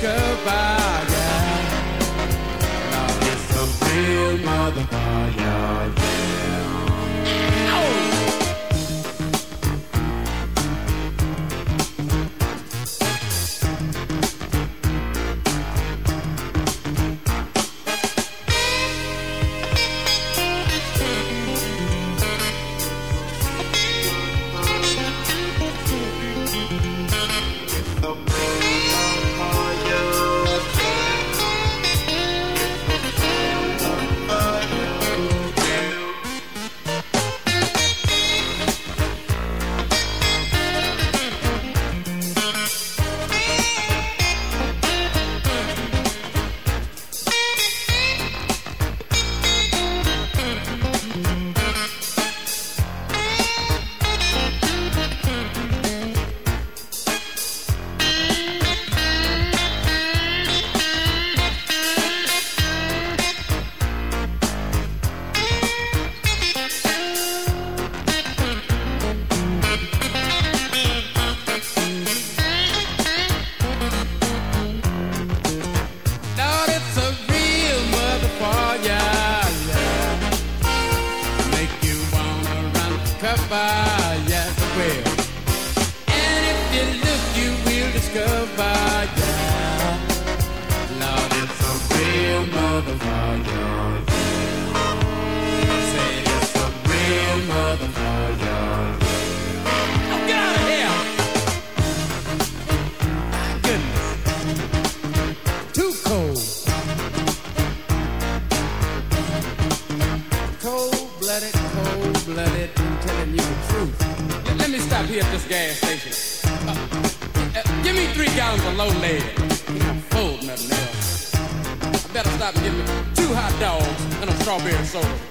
discover, yeah. Love is a real motherfucker, yeah. Blooded, I'm telling you the truth. Let, let me stop here at this gas station. Uh, uh, give me three gallons of low lead. I'm full, nothing else. I better stop and get me two hot dogs and a strawberry soda.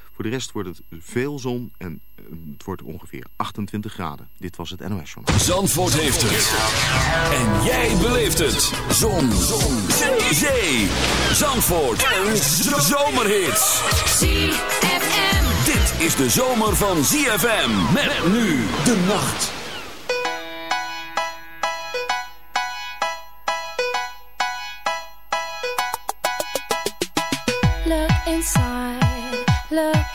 Voor de rest wordt het veel zon en eh, het wordt ongeveer 28 graden. Dit was het NOS Journal. Zandvoort heeft het. En jij beleeft het. Zon. zon. Zee. Zee. Zandvoort. Een zomerhit. ZFM. Dit is de zomer van ZFM. Met nu de nacht.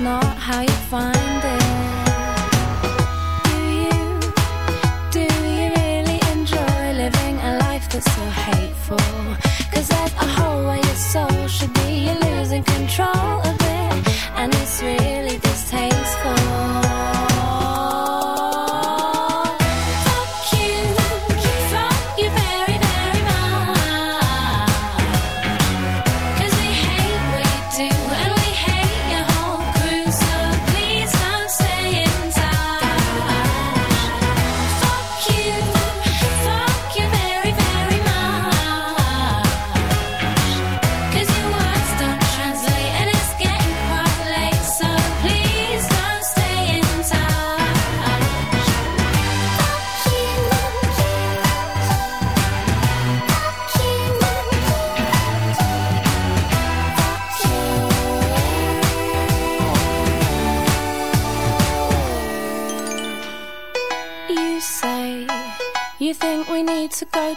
Not how you find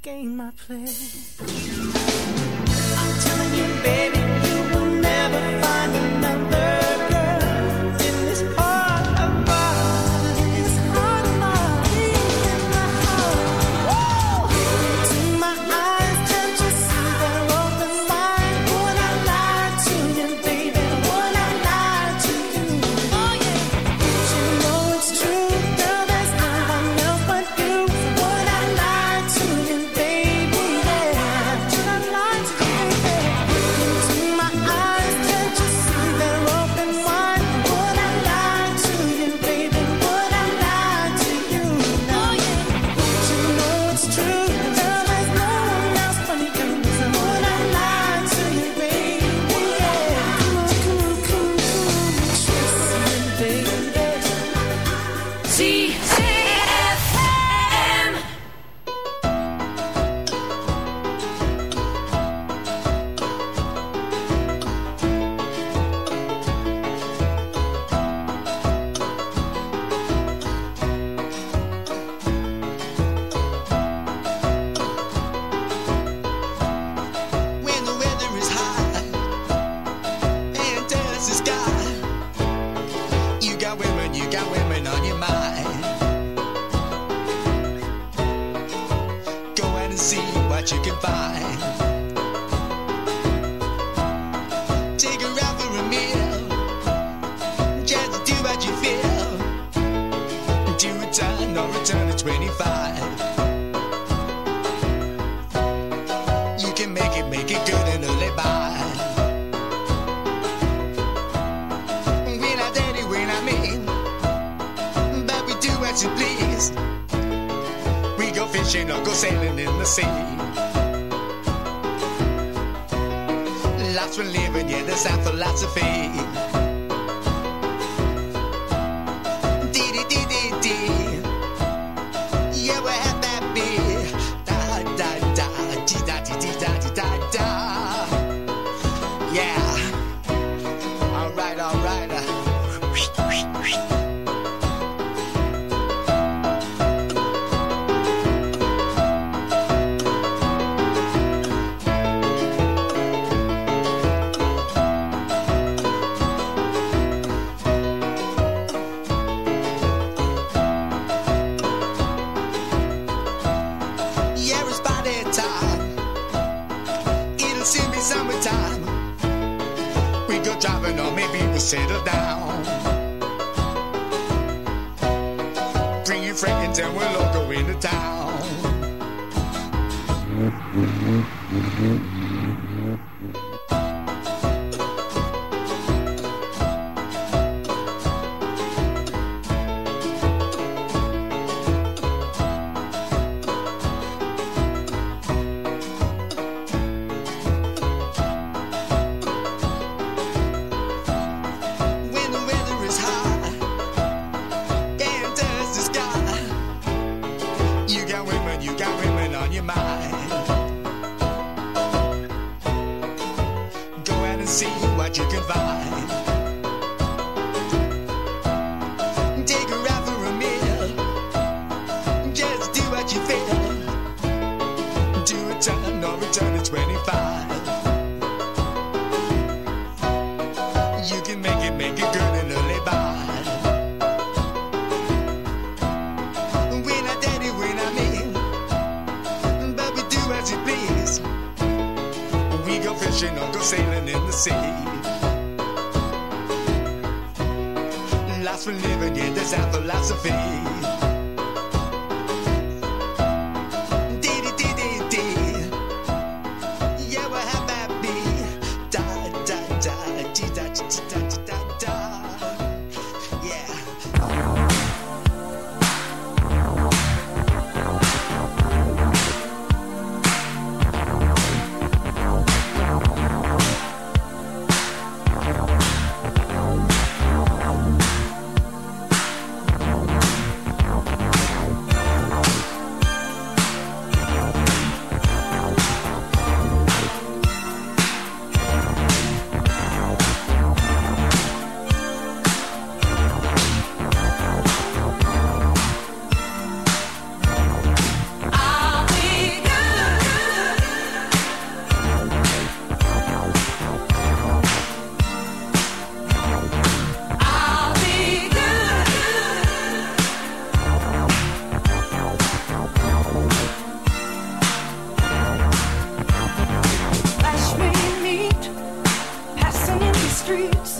gain my place. singing. Lots of living, yeah, that's our philosophy. that you can find. streets.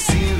see you.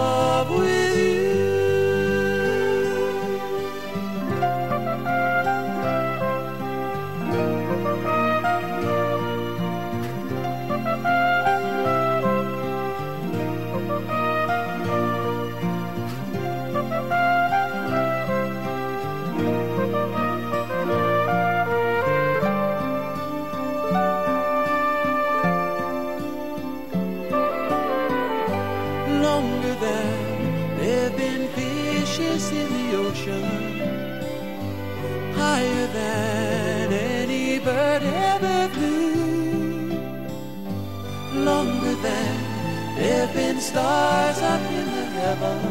been stars up in the heavens.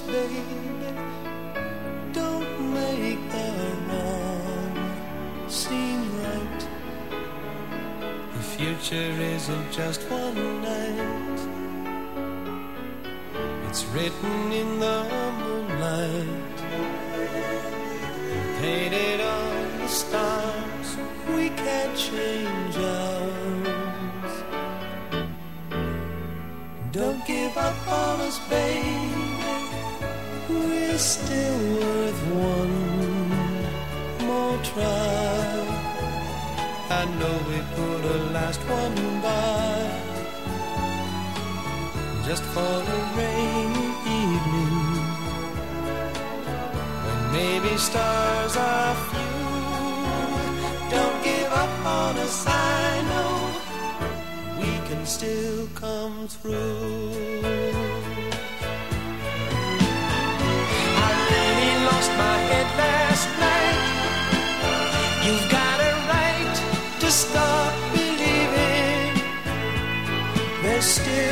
Baby. through. I really lost my head last night. You've got a right to stop believing. There's still